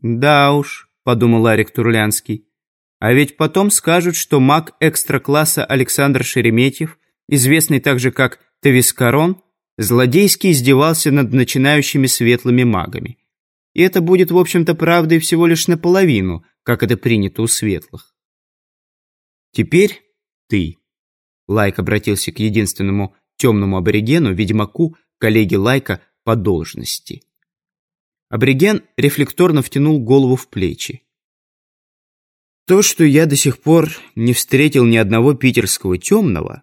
«Да уж», — подумал Арик Турлянский, «а ведь потом скажут, что маг экстра-класса Александр Шереметьев, известный также как Тавискарон, злодейски издевался над начинающими светлыми магами. И это будет, в общем-то, правдой всего лишь наполовину, как это принято у светлых. Теперь ты. Лайк обратился к единственному темному аборигену, ведьмаку, коллеге Лайка по должности. Абориген рефлекторно втянул голову в плечи. То, что я до сих пор не встретил ни одного питерского темного,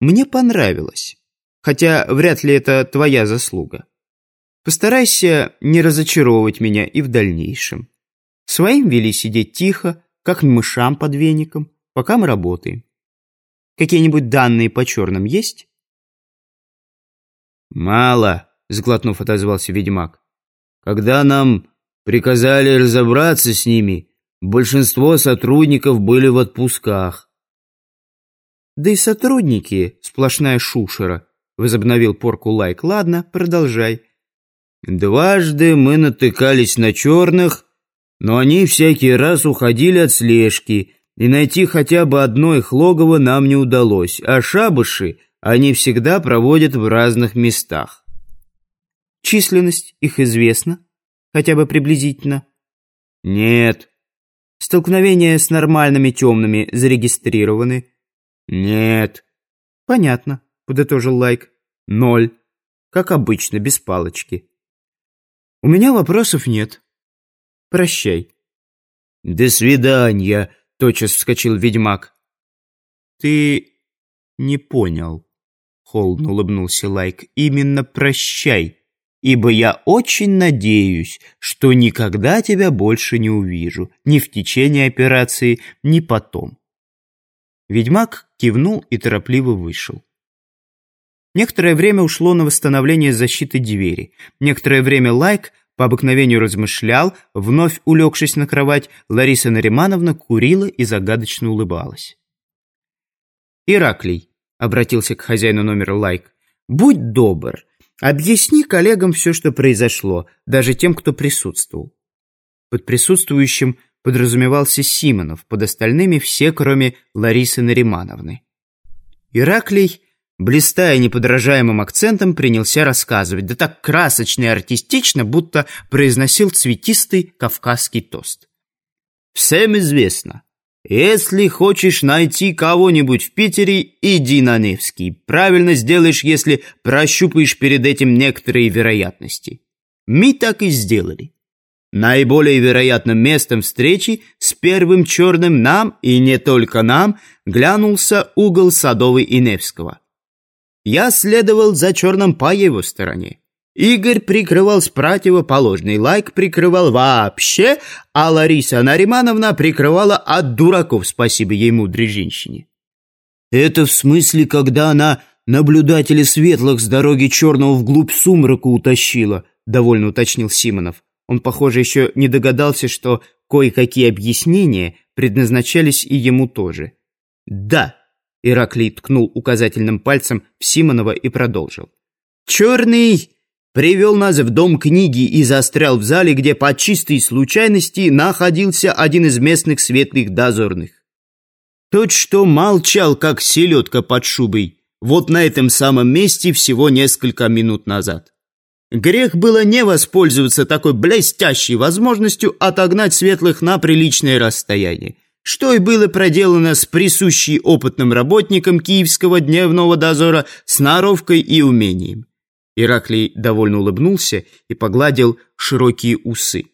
мне понравилось. Хотя вряд ли это твоя заслуга. Постарайся не разочаровывать меня и в дальнейшем. Своим вели сидеть тихо, как мышам под веником, пока мы работаем. Какие-нибудь данные по черным есть? Мало, сглотнув, отозвался ведьмак. Когда нам приказали разобраться с ними, большинство сотрудников были в отпусках. Да и сотрудники сплошная шушера, возобновил порку лайк. Ладно, продолжай. Дважды мы натыкались на черных, но они всякий раз уходили от слежки, и найти хотя бы одно их логово нам не удалось, а шабыши они всегда проводят в разных местах. Численность их известна? Хотя бы приблизительно? Нет. Столкновения с нормальными темными зарегистрированы? Нет. Понятно, подытожил Лайк. Ноль. Как обычно, без палочки. У меня вопросов нет. Прощай. До свидания, тотчас вскочил ведьмак. Ты не понял, холодно улыбнулся Лайк. Именно прощай, ибо я очень надеюсь, что никогда тебя больше не увижу, ни в течение операции, ни потом. Ведьмак кивнул и торопливо вышел. Некоторое время ушло на восстановление защиты двери. Некоторое время Лайк по обыкновению размышлял, вновь улегшись на кровать, Лариса Наримановна курила и загадочно улыбалась. «Ираклий», — обратился к хозяину номера Лайк, — «будь добр, объясни коллегам все, что произошло, даже тем, кто присутствовал». Под присутствующим подразумевался Симонов, под остальными все, кроме Ларисы Наримановны. Ираклий блистая неподражаемым акцентом, принялся рассказывать, да так красочно и артистично, будто произносил цветистый кавказский тост. «Всем известно, если хочешь найти кого-нибудь в Питере, иди на Невский. Правильно сделаешь, если прощупаешь перед этим некоторые вероятности. Мы так и сделали. Наиболее вероятным местом встречи с первым черным нам, и не только нам, глянулся угол Садовой и Невского. Я следовал за черным по его стороне. Игорь прикрывал с противоположной, Лайк прикрывал вообще, а Лариса Наримановна прикрывала от дураков, спасибо ей мудрой женщине. Это в смысле, когда она наблюдателя светлых с дороги черного вглубь сумрака утащила, довольно уточнил Симонов. Он, похоже, еще не догадался, что кое-какие объяснения предназначались и ему тоже. Да, Ираклий ткнул указательным пальцем в Симонова и продолжил. «Черный привел нас в дом книги и застрял в зале, где по чистой случайности находился один из местных светлых дозорных. Тот, что молчал, как селедка под шубой, вот на этом самом месте всего несколько минут назад. Грех было не воспользоваться такой блестящей возможностью отогнать светлых на приличное расстояние что и было проделано с присущей опытным работником киевского дневного дозора сноровкой и умением. Ираклий довольно улыбнулся и погладил широкие усы.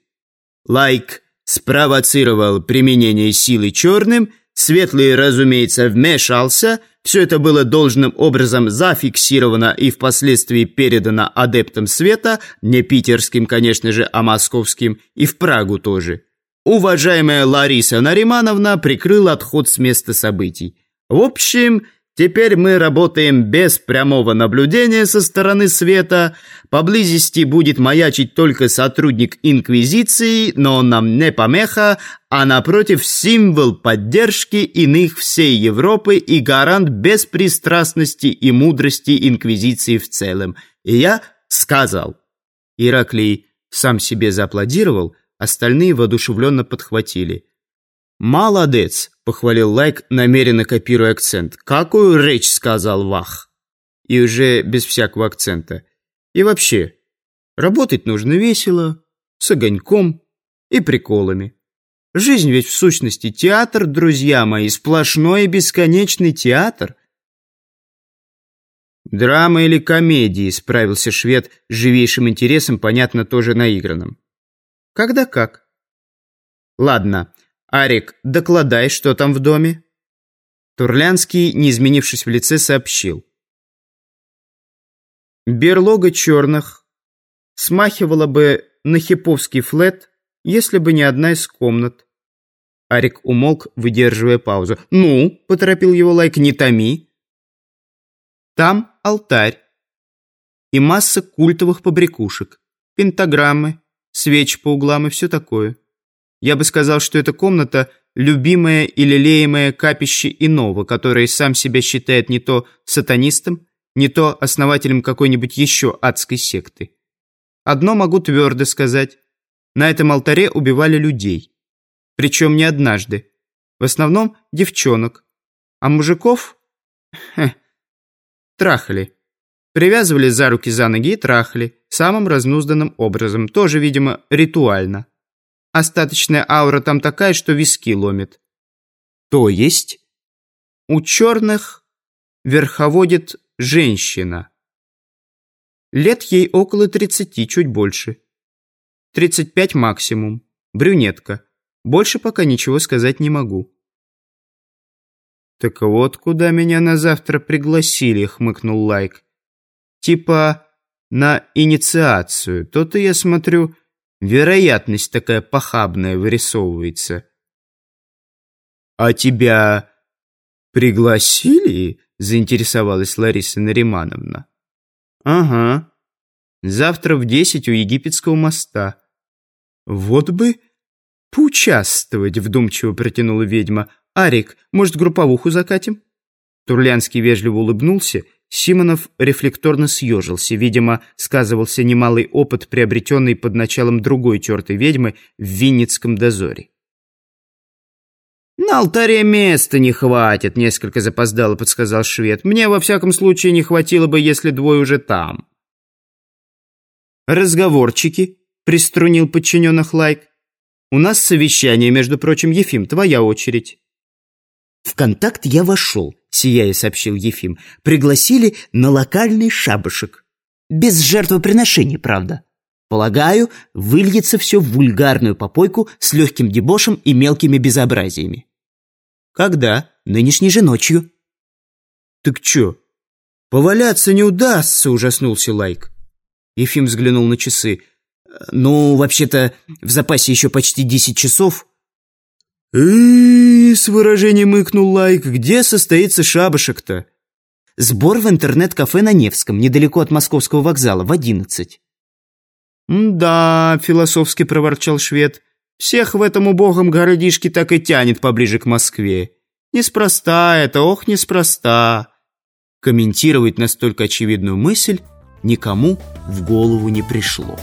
Лайк спровоцировал применение силы черным, Светлый, разумеется, вмешался, все это было должным образом зафиксировано и впоследствии передано адептам света, не питерским, конечно же, а московским, и в Прагу тоже. Уважаемая Лариса Наримановна прикрыла отход с места событий. В общем, теперь мы работаем без прямого наблюдения со стороны света. Поблизости будет маячить только сотрудник Инквизиции, но нам не помеха, а напротив символ поддержки иных всей Европы и гарант беспристрастности и мудрости Инквизиции в целом. И я сказал. Ираклий сам себе зааплодировал, Остальные воодушевленно подхватили. «Молодец!» — похвалил Лайк, намеренно копируя акцент. «Какую речь сказал Вах?» И уже без всякого акцента. И вообще, работать нужно весело, с огоньком и приколами. Жизнь ведь в сущности театр, друзья мои, сплошной и бесконечный театр. Драма или комедии, справился швед с живейшим интересом, понятно, тоже наигранным. Когда как. Ладно, Арик, докладай, что там в доме. Турлянский, не изменившись в лице, сообщил. Берлога черных смахивала бы на хиповский флет, если бы не одна из комнат. Арик умолк, выдерживая паузу. «Ну», — поторопил его Лайк, — «не томи». Там алтарь и масса культовых побрякушек, пентаграммы, свечи по углам и все такое. Я бы сказал, что эта комната — любимое и лелеемое капище иного, который сам себя считает не то сатанистом, не то основателем какой-нибудь еще адской секты. Одно могу твердо сказать. На этом алтаре убивали людей. Причем не однажды. В основном девчонок. А мужиков... Хе, трахали. Привязывали за руки за ноги и трахали. Самым разнузданным образом. Тоже, видимо, ритуально. Остаточная аура там такая, что виски ломит. То есть? У черных верховодит женщина. Лет ей около тридцати, чуть больше. Тридцать пять максимум. Брюнетка. Больше пока ничего сказать не могу. «Так вот, куда меня на завтра пригласили», — хмыкнул Лайк. «Типа на инициацию. То-то, я смотрю, вероятность такая похабная вырисовывается». «А тебя пригласили?» — заинтересовалась Лариса Наримановна. «Ага. Завтра в десять у египетского моста». «Вот бы поучаствовать», — вдумчиво протянула ведьма. «Арик, может, групповуху закатим?» Турлянский вежливо улыбнулся. Симонов рефлекторно съежился. Видимо, сказывался немалый опыт, приобретенный под началом другой тертой ведьмы в Винницком дозоре. «На алтаре места не хватит», — несколько запоздало подсказал швед. «Мне, во всяком случае, не хватило бы, если двое уже там». «Разговорчики», — приструнил подчиненных Лайк. «У нас совещание, между прочим, Ефим, твоя очередь». «В контакт я вошел», — сияя сообщил Ефим. «Пригласили на локальный шабашек. Без жертвоприношений, правда. Полагаю, выльется все в вульгарную попойку с легким дебошем и мелкими безобразиями. Когда? Нынешней же ночью. Так чё, поваляться не удастся, ужаснулся Лайк. Ефим взглянул на часы. Ну, вообще-то, в запасе еще почти десять часов. И с выражением мыкнул Лайк. Где состоится шабашек-то? Сбор в интернет-кафе на Невском, недалеко от московского вокзала, в одиннадцать. «Да», — философски проворчал швед, «всех в этом убогом городишке так и тянет поближе к Москве. Неспроста это, ох, неспроста». Комментировать настолько очевидную мысль никому в голову не пришло.